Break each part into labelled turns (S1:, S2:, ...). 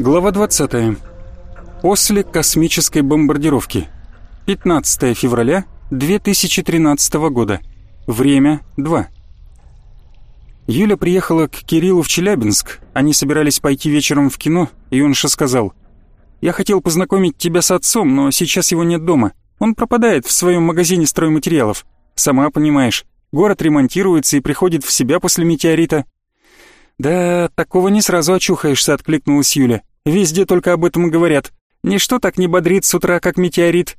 S1: Глава 20. После космической бомбардировки. 15 февраля 2013 года. Время 2. Юля приехала к Кириллу в Челябинск. Они собирались пойти вечером в кино, и юноша сказал, «Я хотел познакомить тебя с отцом, но сейчас его нет дома. Он пропадает в своем магазине стройматериалов. Сама понимаешь, город ремонтируется и приходит в себя после метеорита». «Да, такого не сразу очухаешься», — откликнулась Юля. Везде только об этом говорят. Ничто так не бодрит с утра, как метеорит.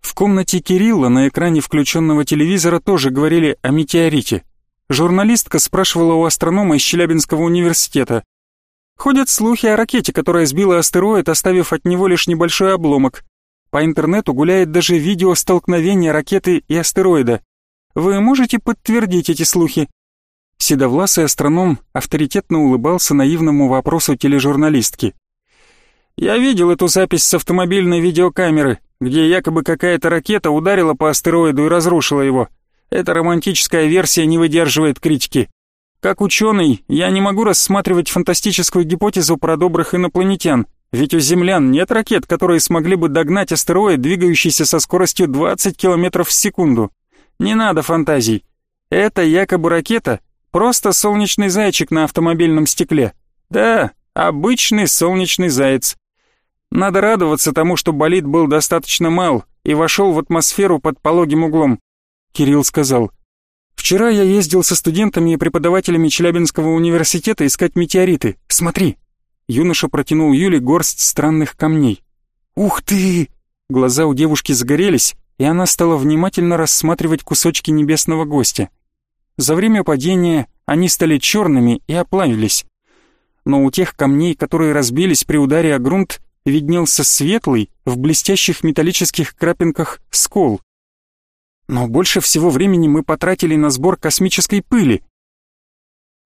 S1: В комнате Кирилла на экране включенного телевизора тоже говорили о метеорите. Журналистка спрашивала у астронома из Челябинского университета. Ходят слухи о ракете, которая сбила астероид, оставив от него лишь небольшой обломок. По интернету гуляет даже видео столкновения ракеты и астероида. Вы можете подтвердить эти слухи? Седовласый астроном авторитетно улыбался наивному вопросу тележурналистки. «Я видел эту запись с автомобильной видеокамеры, где якобы какая-то ракета ударила по астероиду и разрушила его. Эта романтическая версия не выдерживает критики. Как ученый, я не могу рассматривать фантастическую гипотезу про добрых инопланетян, ведь у землян нет ракет, которые смогли бы догнать астероид, двигающийся со скоростью 20 км в секунду. Не надо фантазий. Это якобы ракета Просто солнечный зайчик на автомобильном стекле. Да, обычный солнечный заяц. Надо радоваться тому, что болид был достаточно мал и вошел в атмосферу под пологим углом. Кирилл сказал. Вчера я ездил со студентами и преподавателями Челябинского университета искать метеориты. Смотри. Юноша протянул Юле горсть странных камней. Ух ты! Глаза у девушки загорелись, и она стала внимательно рассматривать кусочки небесного гостя. За время падения они стали черными и оплавились. Но у тех камней, которые разбились при ударе о грунт, виднелся светлый, в блестящих металлических крапинках скол. Но больше всего времени мы потратили на сбор космической пыли.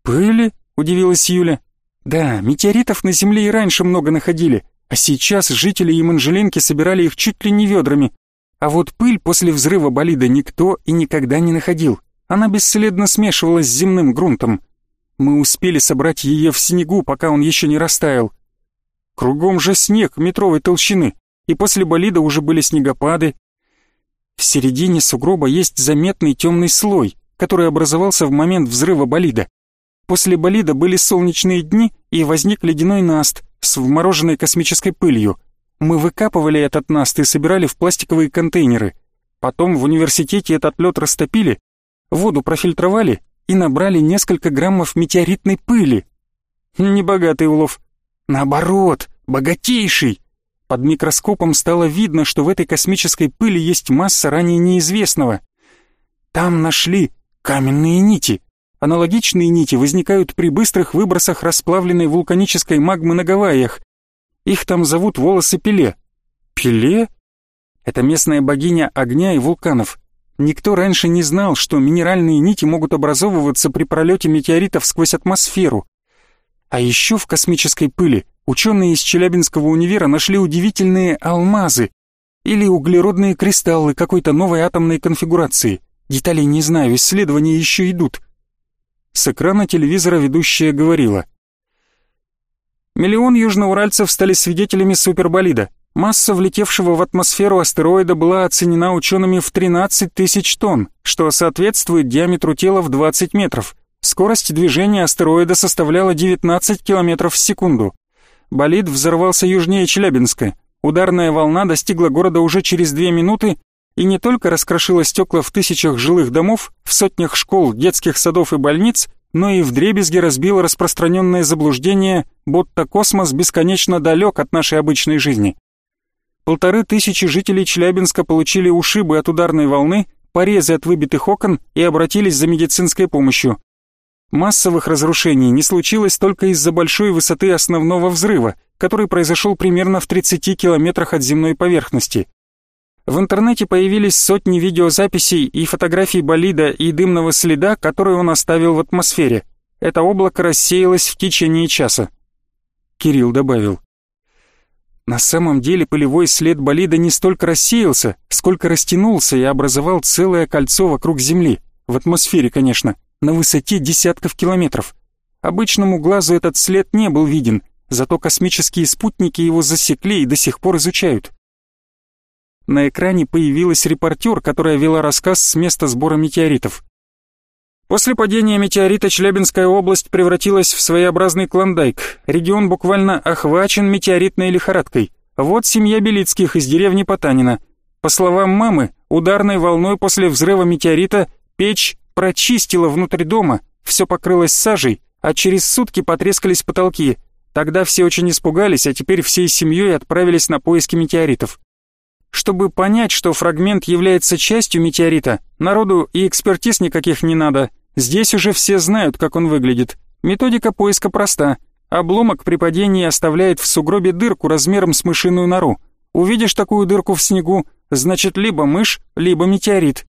S1: «Пыли?» — удивилась Юля. «Да, метеоритов на Земле и раньше много находили, а сейчас жители Еманжеленки собирали их чуть ли не ведрами. А вот пыль после взрыва болида никто и никогда не находил. Она бесследно смешивалась с земным грунтом. Мы успели собрать ее в снегу, пока он еще не растаял. Кругом же снег метровой толщины, и после болида уже были снегопады. В середине сугроба есть заметный темный слой, который образовался в момент взрыва болида. После болида были солнечные дни, и возник ледяной наст с вмороженной космической пылью. Мы выкапывали этот наст и собирали в пластиковые контейнеры. Потом в университете этот лед растопили, воду профильтровали и набрали несколько граммов метеоритной пыли. Небогатый улов. Наоборот, богатейший. Под микроскопом стало видно, что в этой космической пыли есть масса ранее неизвестного. Там нашли каменные нити. Аналогичные нити возникают при быстрых выбросах расплавленной вулканической магмы на Гавайях. Их там зовут волосы Пеле. Пеле? Это местная богиня огня и вулканов. Никто раньше не знал, что минеральные нити могут образовываться при пролете метеоритов сквозь атмосферу. А еще в космической пыли ученые из Челябинского универа нашли удивительные алмазы или углеродные кристаллы какой-то новой атомной конфигурации. Деталей не знаю, исследования еще идут. С экрана телевизора ведущая говорила. Миллион южноуральцев стали свидетелями суперболида. Масса влетевшего в атмосферу астероида была оценена учеными в 13 тысяч тонн, что соответствует диаметру тела в 20 метров. Скорость движения астероида составляла 19 километров в секунду. Болид взорвался южнее Челябинска. Ударная волна достигла города уже через две минуты и не только раскрошила стекла в тысячах жилых домов, в сотнях школ, детских садов и больниц, но и вдребезги разбила распространенное заблуждение, будто космос бесконечно далек от нашей обычной жизни. Полторы тысячи жителей Челябинска получили ушибы от ударной волны, порезы от выбитых окон и обратились за медицинской помощью. Массовых разрушений не случилось только из-за большой высоты основного взрыва, который произошел примерно в 30 километрах от земной поверхности. В интернете появились сотни видеозаписей и фотографий болида и дымного следа, который он оставил в атмосфере. Это облако рассеялось в течение часа. Кирилл добавил. На самом деле полевой след болида не столько рассеялся, сколько растянулся и образовал целое кольцо вокруг Земли, в атмосфере, конечно, на высоте десятков километров. Обычному глазу этот след не был виден, зато космические спутники его засекли и до сих пор изучают. На экране появилась репортер, которая вела рассказ с места сбора метеоритов. После падения метеорита Челябинская область превратилась в своеобразный клондайк. Регион буквально охвачен метеоритной лихорадкой. Вот семья Белицких из деревни Потанина. По словам мамы, ударной волной после взрыва метеорита печь прочистила внутрь дома, все покрылось сажей, а через сутки потрескались потолки. Тогда все очень испугались, а теперь всей семьей отправились на поиски метеоритов. Чтобы понять, что фрагмент является частью метеорита, народу и экспертиз никаких не надо. Здесь уже все знают, как он выглядит. Методика поиска проста. Обломок при падении оставляет в сугробе дырку размером с мышиную нору. Увидишь такую дырку в снегу, значит либо мышь, либо метеорит.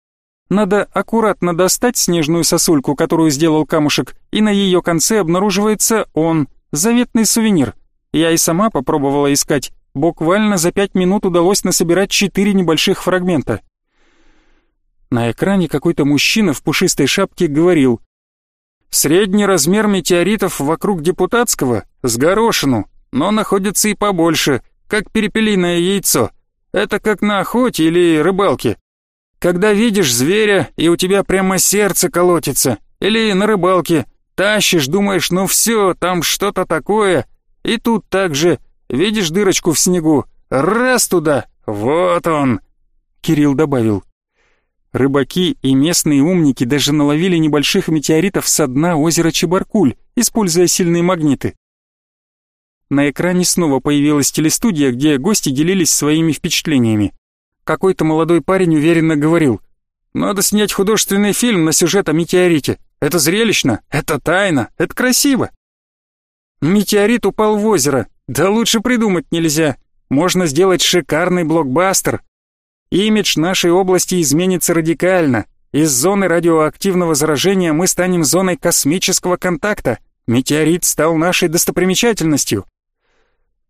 S1: Надо аккуратно достать снежную сосульку, которую сделал камушек, и на ее конце обнаруживается он, заветный сувенир. Я и сама попробовала искать, Буквально за пять минут удалось насобирать четыре небольших фрагмента. На экране какой-то мужчина в пушистой шапке говорил «Средний размер метеоритов вокруг депутатского с горошину, но находится и побольше, как перепелиное яйцо. Это как на охоте или рыбалке. Когда видишь зверя, и у тебя прямо сердце колотится, или на рыбалке, тащишь, думаешь, ну все, там что-то такое, и тут также Видишь дырочку в снегу? Раз туда! Вот он!» Кирилл добавил. Рыбаки и местные умники даже наловили небольших метеоритов со дна озера Чебаркуль, используя сильные магниты. На экране снова появилась телестудия, где гости делились своими впечатлениями. Какой-то молодой парень уверенно говорил, «Надо снять художественный фильм на сюжет о метеорите. Это зрелищно, это тайна, это красиво». Метеорит упал в озеро, да лучше придумать нельзя. Можно сделать шикарный блокбастер. Имидж нашей области изменится радикально. Из зоны радиоактивного заражения мы станем зоной космического контакта. Метеорит стал нашей достопримечательностью.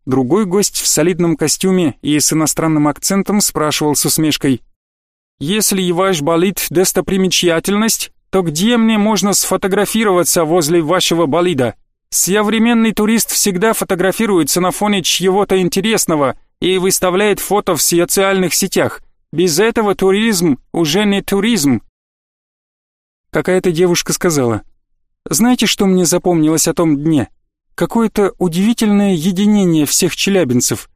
S1: Другой гость в солидном костюме и с иностранным акцентом спрашивал с усмешкой. «Если ваш болит достопримечательность, то где мне можно сфотографироваться возле вашего болида?» Современный турист всегда фотографируется на фоне чьего-то интересного и выставляет фото в социальных сетях. Без этого туризм уже не туризм. Какая-то девушка сказала, «Знаете, что мне запомнилось о том дне? Какое-то удивительное единение всех челябинцев.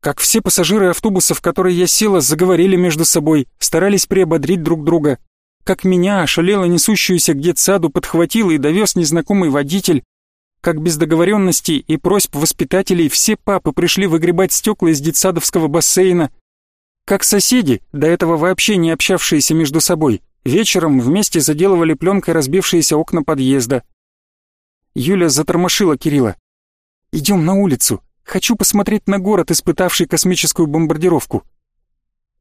S1: Как все пассажиры автобуса, в который я села, заговорили между собой, старались приободрить друг друга. Как меня, ошалело несущуюся к детсаду, подхватил и довез незнакомый водитель, как без договоренностей и просьб воспитателей все папы пришли выгребать стекла из детсадовского бассейна. Как соседи, до этого вообще не общавшиеся между собой, вечером вместе заделывали пленкой разбившиеся окна подъезда. Юля затормошила Кирилла. «Идем на улицу. Хочу посмотреть на город, испытавший космическую бомбардировку».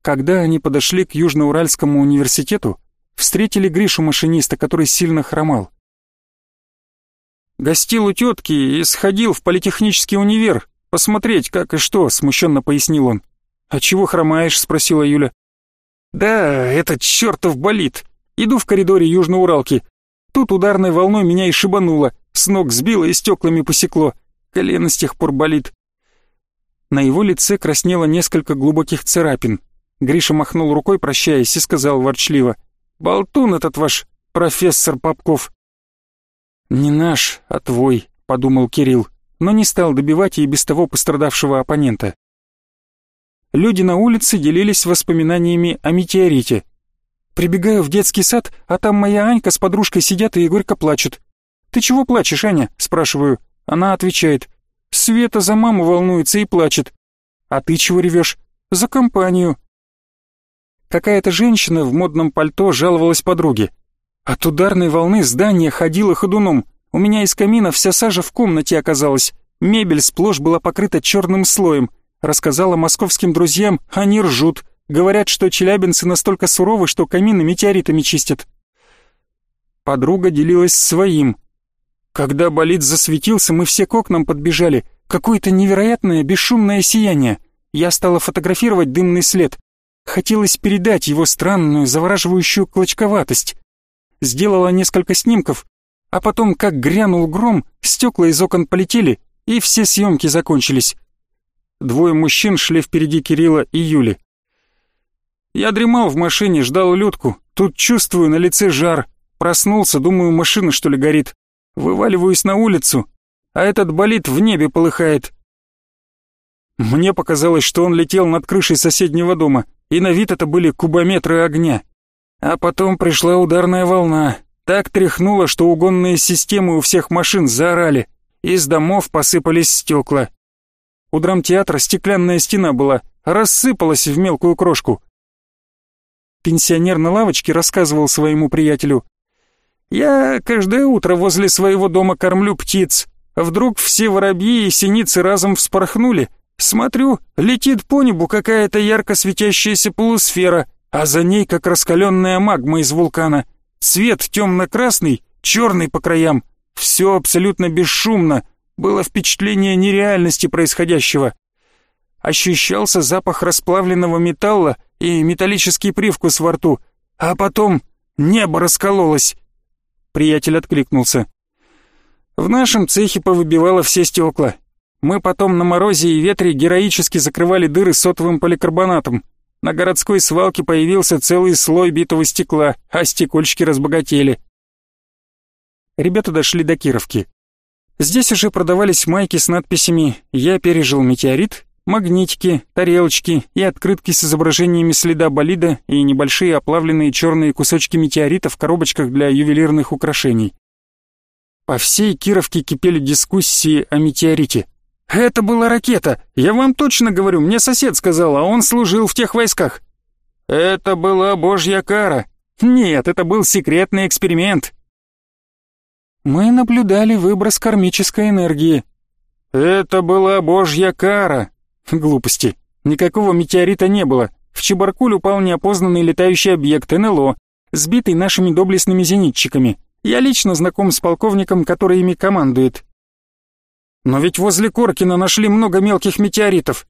S1: Когда они подошли к Южноуральскому университету, встретили Гришу машиниста, который сильно хромал. Гостил у тетки и сходил в политехнический универ, посмотреть, как и что», — смущенно пояснил он. «А чего хромаешь?» — спросила Юля. «Да, этот чертов болит. Иду в коридоре Южноуралки. Тут ударной волной меня и шибануло, с ног сбило и стеклами посекло. Колено с тех пор болит». На его лице краснело несколько глубоких царапин. Гриша махнул рукой, прощаясь, и сказал ворчливо. «Болтун этот ваш профессор Попков. «Не наш, а твой», — подумал Кирилл, но не стал добивать и без того пострадавшего оппонента. Люди на улице делились воспоминаниями о метеорите. Прибегаю в детский сад, а там моя Анька с подружкой сидят и горько плачут. «Ты чего плачешь, Аня?» — спрашиваю. Она отвечает. «Света за маму волнуется и плачет». «А ты чего ревешь?» «За компанию». Какая-то женщина в модном пальто жаловалась подруге. От ударной волны здание ходило ходуном. У меня из камина вся сажа в комнате оказалась. Мебель сплошь была покрыта черным слоем. Рассказала московским друзьям, они ржут. Говорят, что челябинцы настолько суровы, что камины метеоритами чистят. Подруга делилась своим. Когда болид засветился, мы все к окнам подбежали. Какое-то невероятное бесшумное сияние. Я стала фотографировать дымный след. Хотелось передать его странную, завораживающую клочковатость сделала несколько снимков, а потом, как грянул гром, стекла из окон полетели, и все съемки закончились. Двое мужчин шли впереди Кирилла и Юли. Я дремал в машине, ждал Людку. Тут чувствую на лице жар. Проснулся, думаю, машина что ли горит. Вываливаюсь на улицу, а этот болид в небе полыхает. Мне показалось, что он летел над крышей соседнего дома, и на вид это были кубометры огня. А потом пришла ударная волна. Так тряхнуло, что угонные системы у всех машин заорали. Из домов посыпались стекла. У драмтеатра стеклянная стена была, рассыпалась в мелкую крошку. Пенсионер на лавочке рассказывал своему приятелю. «Я каждое утро возле своего дома кормлю птиц. Вдруг все воробьи и синицы разом вспорхнули. Смотрю, летит по небу какая-то ярко светящаяся полусфера, а за ней как раскаленная магма из вулкана. Цвет темно-красный, черный по краям. Все абсолютно бесшумно. Было впечатление нереальности происходящего. Ощущался запах расплавленного металла и металлический привкус во рту, а потом небо раскололось. Приятель откликнулся. В нашем цехе повыбивало все стекла. Мы потом на морозе и ветре героически закрывали дыры сотовым поликарбонатом. На городской свалке появился целый слой битого стекла, а стекольщики разбогатели. Ребята дошли до Кировки. Здесь уже продавались майки с надписями «Я пережил метеорит», магнитики, тарелочки и открытки с изображениями следа болида и небольшие оплавленные черные кусочки метеорита в коробочках для ювелирных украшений. По всей Кировке кипели дискуссии о метеорите. «Это была ракета, я вам точно говорю, мне сосед сказал, а он служил в тех войсках». «Это была божья кара». «Нет, это был секретный эксперимент». «Мы наблюдали выброс кармической энергии». «Это была божья кара». Глупости. Никакого метеорита не было. В Чебаркуль упал неопознанный летающий объект НЛО, сбитый нашими доблестными зенитчиками. Я лично знаком с полковником, который ими командует. Но ведь возле Коркина нашли много мелких метеоритов.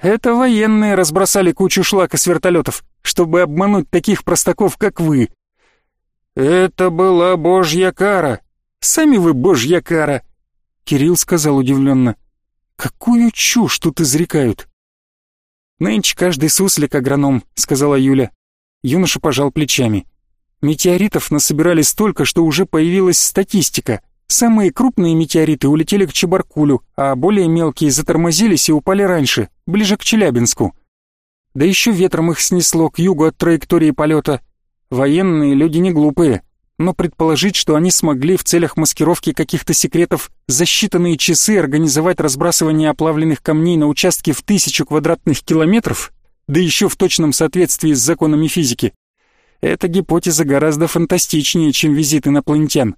S1: Это военные разбросали кучу шлака с вертолетов, чтобы обмануть таких простаков, как вы. Это была божья кара. Сами вы божья кара. Кирилл сказал удивленно. Какую чушь тут изрекают? Нынче каждый суслик агроном, сказала Юля. Юноша пожал плечами. Метеоритов насобирали столько, что уже появилась статистика. Самые крупные метеориты улетели к Чебаркулю, а более мелкие затормозились и упали раньше, ближе к Челябинску. Да еще ветром их снесло к югу от траектории полета. Военные люди не глупые но предположить, что они смогли в целях маскировки каких-то секретов за считанные часы организовать разбрасывание оплавленных камней на участке в тысячу квадратных километров, да еще в точном соответствии с законами физики, эта гипотеза гораздо фантастичнее, чем визит инопланетян.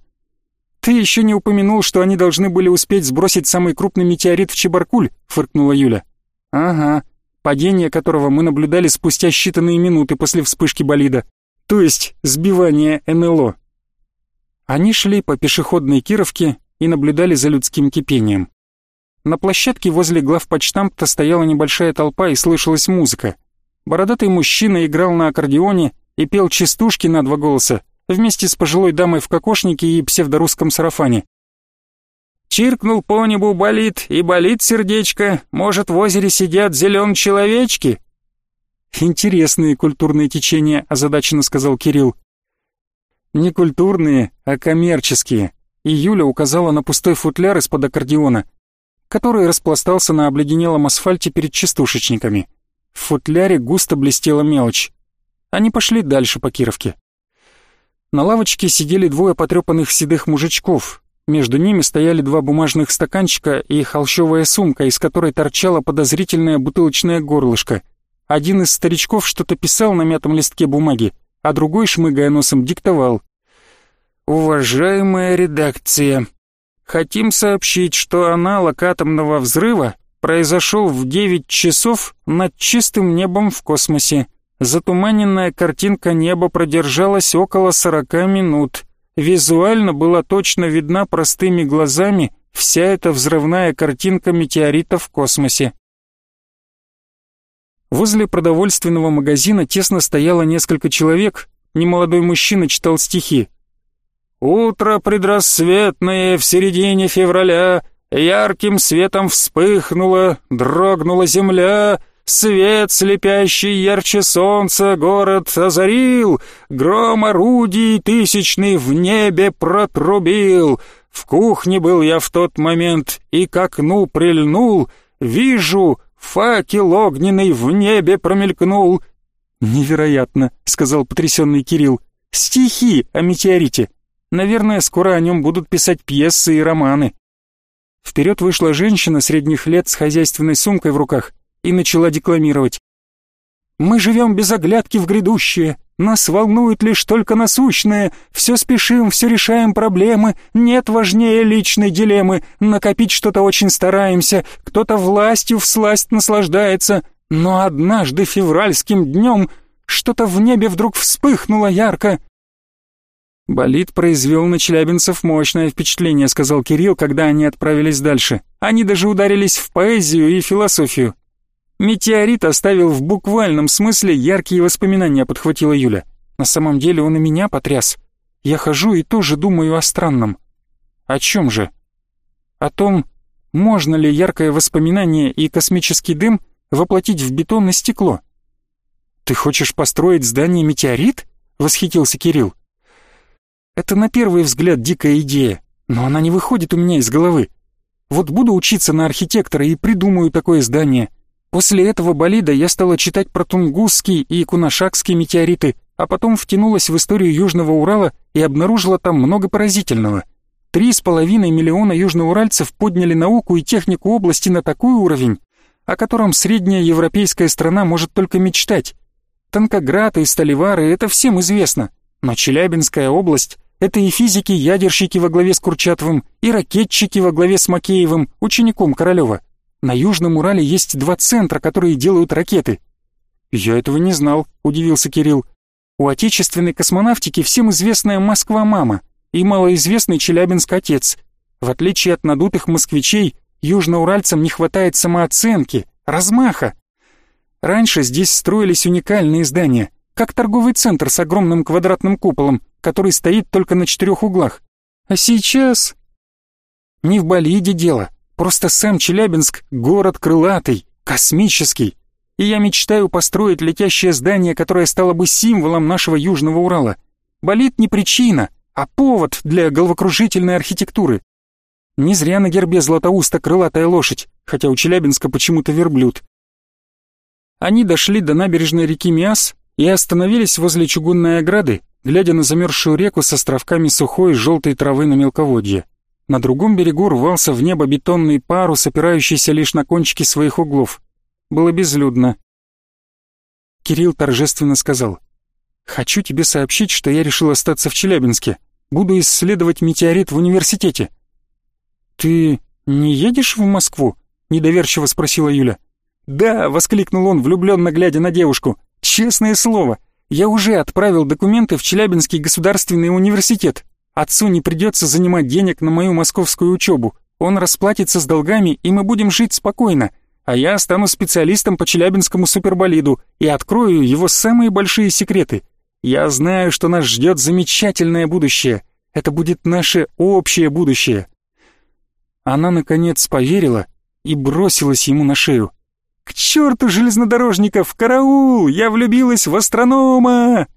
S1: «Ты еще не упомянул, что они должны были успеть сбросить самый крупный метеорит в Чебаркуль», — фыркнула Юля. «Ага, падение которого мы наблюдали спустя считанные минуты после вспышки болида, то есть сбивание НЛО». Они шли по пешеходной Кировке и наблюдали за людским кипением. На площадке возле главпочтамта стояла небольшая толпа и слышалась музыка. Бородатый мужчина играл на аккордеоне и пел частушки на два голоса вместе с пожилой дамой в кокошнике и псевдорусском сарафане. Чиркнул по небу болит, и болит сердечко, может, в озере сидят зелен человечки. Интересные культурные течения, озадаченно сказал Кирилл. Не культурные, а коммерческие. И Юля указала на пустой футляр из-под аккордеона, который распластался на обледенелом асфальте перед частушечниками. В футляре густо блестела мелочь. Они пошли дальше по Кировке. На лавочке сидели двое потрепанных седых мужичков. Между ними стояли два бумажных стаканчика и холщовая сумка, из которой торчало подозрительное бутылочное горлышко. Один из старичков что-то писал на мятом листке бумаги, а другой, шмыгая носом, диктовал. «Уважаемая редакция, хотим сообщить, что аналог атомного взрыва произошел в 9 часов над чистым небом в космосе. Затуманенная картинка неба продержалась около 40 минут. Визуально была точно видна простыми глазами вся эта взрывная картинка метеорита в космосе. Возле продовольственного магазина тесно стояло несколько человек. Немолодой мужчина читал стихи. «Утро предрассветное в середине февраля, Ярким светом вспыхнула, дрогнула земля, Свет слепящий ярче солнца город озарил, Гром орудий тысячный в небе протрубил. В кухне был я в тот момент и к окну прильнул, Вижу, факел огненный в небе промелькнул. «Невероятно», — сказал потрясенный Кирилл. «Стихи о метеорите. Наверное, скоро о нем будут писать пьесы и романы». Вперед вышла женщина средних лет с хозяйственной сумкой в руках и начала декламировать. «Мы живем без оглядки в грядущее, нас волнует лишь только насущное, все спешим, все решаем проблемы, нет важнее личной дилеммы, накопить что-то очень стараемся, кто-то властью всласть наслаждается, но однажды февральским днем что-то в небе вдруг вспыхнуло ярко, «Болид произвел на челябинцев мощное впечатление», — сказал Кирилл, когда они отправились дальше. «Они даже ударились в поэзию и философию». «Метеорит оставил в буквальном смысле яркие воспоминания», — подхватила Юля. «На самом деле он и меня потряс. Я хожу и тоже думаю о странном». «О чем же?» «О том, можно ли яркое воспоминание и космический дым воплотить в бетон и стекло». «Ты хочешь построить здание метеорит?» — восхитился Кирилл. Это на первый взгляд дикая идея, но она не выходит у меня из головы. Вот буду учиться на архитектора и придумаю такое здание. После этого болида я стала читать про Тунгусский и Кунашакский метеориты, а потом втянулась в историю Южного Урала и обнаружила там много поразительного. Три с половиной миллиона южноуральцев подняли науку и технику области на такой уровень, о котором средняя европейская страна может только мечтать. Танкоград и Сталевары — это всем известно, но Челябинская область это и физики-ядерщики во главе с Курчатовым, и ракетчики во главе с Макеевым, учеником Королева. На Южном Урале есть два центра, которые делают ракеты. Я этого не знал, удивился Кирилл. У отечественной космонавтики всем известная Москва-мама и малоизвестный Челябинск-отец. В отличие от надутых москвичей, южноуральцам не хватает самооценки, размаха. Раньше здесь строились уникальные здания, как торговый центр с огромным квадратным куполом, который стоит только на четырех углах. А сейчас... Не в болиде дело, просто сам Челябинск — город крылатый, космический. И я мечтаю построить летящее здание, которое стало бы символом нашего Южного Урала. Болит не причина, а повод для головокружительной архитектуры. Не зря на гербе Златоуста крылатая лошадь, хотя у Челябинска почему-то верблюд. Они дошли до набережной реки Миас и остановились возле чугунной ограды, глядя на замерзшую реку с островками сухой желтой травы на мелководье. На другом берегу рвался в небо бетонный парус, опирающийся лишь на кончики своих углов. Было безлюдно. Кирилл торжественно сказал, «Хочу тебе сообщить, что я решил остаться в Челябинске. Буду исследовать метеорит в университете». «Ты не едешь в Москву?» — недоверчиво спросила Юля. «Да!» — воскликнул он, влюбленно глядя на девушку. «Честное слово, я уже отправил документы в Челябинский государственный университет. Отцу не придется занимать денег на мою московскую учебу. Он расплатится с долгами, и мы будем жить спокойно. А я стану специалистом по челябинскому суперболиду и открою его самые большие секреты. Я знаю, что нас ждет замечательное будущее. Это будет наше общее будущее. Она, наконец, поверила и бросилась ему на шею. «К черту железнодорожников! Караул! Я влюбилась в астронома!»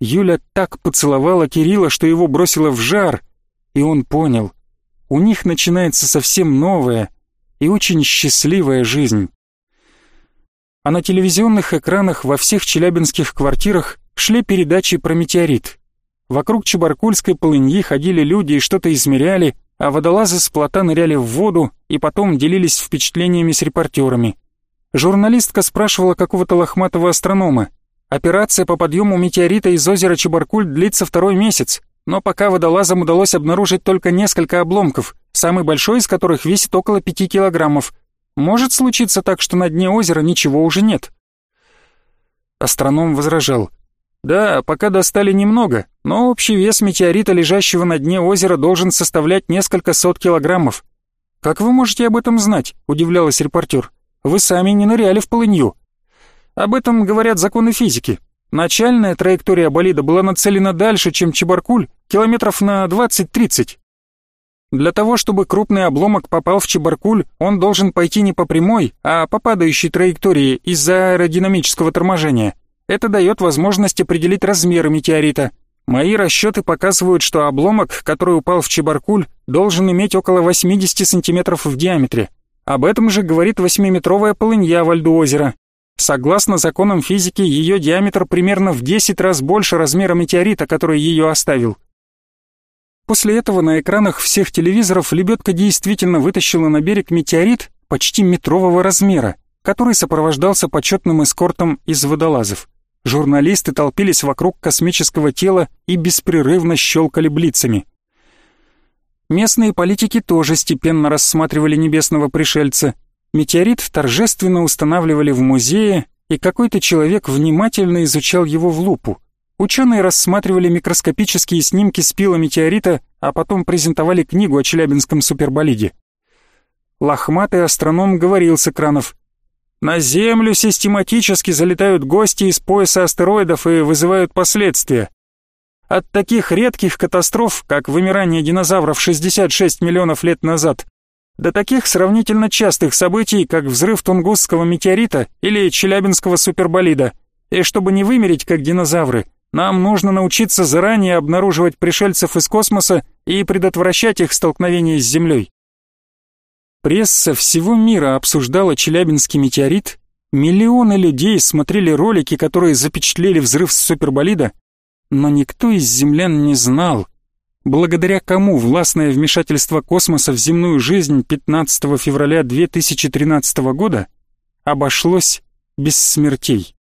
S1: Юля так поцеловала Кирилла, что его бросило в жар, и он понял. У них начинается совсем новая и очень счастливая жизнь. А на телевизионных экранах во всех челябинских квартирах шли передачи про метеорит. Вокруг Чебаркульской полыньи ходили люди и что-то измеряли, а водолазы с плота ныряли в воду и потом делились впечатлениями с репортерами. Журналистка спрашивала какого-то лохматого астронома. Операция по подъему метеорита из озера Чебаркуль длится второй месяц, но пока водолазам удалось обнаружить только несколько обломков, самый большой из которых весит около пяти килограммов. Может случиться так, что на дне озера ничего уже нет. Астроном возражал. Да, пока достали немного, но общий вес метеорита, лежащего на дне озера, должен составлять несколько сот килограммов. «Как вы можете об этом знать?» – удивлялась репортер. Вы сами не ныряли в полынью. Об этом говорят законы физики. Начальная траектория болида была нацелена дальше, чем Чебаркуль, километров на 20-30. Для того, чтобы крупный обломок попал в Чебаркуль, он должен пойти не по прямой, а по падающей траектории из-за аэродинамического торможения. Это дает возможность определить размеры метеорита. Мои расчеты показывают, что обломок, который упал в Чебаркуль, должен иметь около 80 сантиметров в диаметре. Об этом же говорит 8-метровая полынья во льду озера. Согласно законам физики, ее диаметр примерно в 10 раз больше размера метеорита, который ее оставил. После этого на экранах всех телевизоров лебедка действительно вытащила на берег метеорит почти метрового размера, который сопровождался почетным эскортом из водолазов. Журналисты толпились вокруг космического тела и беспрерывно щелкали блицами. Местные политики тоже степенно рассматривали небесного пришельца. Метеорит торжественно устанавливали в музее, и какой-то человек внимательно изучал его в лупу. Ученые рассматривали микроскопические снимки с пила метеорита, а потом презентовали книгу о челябинском суперболиде. Лохматый астроном говорил с экранов. «На Землю систематически залетают гости из пояса астероидов и вызывают последствия. От таких редких катастроф, как вымирание динозавров 66 миллионов лет назад, до таких сравнительно частых событий, как взрыв Тунгусского метеорита или Челябинского суперболида. И чтобы не вымереть как динозавры, нам нужно научиться заранее обнаруживать пришельцев из космоса и предотвращать их столкновение с Землей. Пресса всего мира обсуждала Челябинский метеорит, миллионы людей смотрели ролики, которые запечатлели взрыв суперболида, но никто из землян не знал, благодаря кому властное вмешательство космоса в земную жизнь 15 февраля 2013 года обошлось без смертей.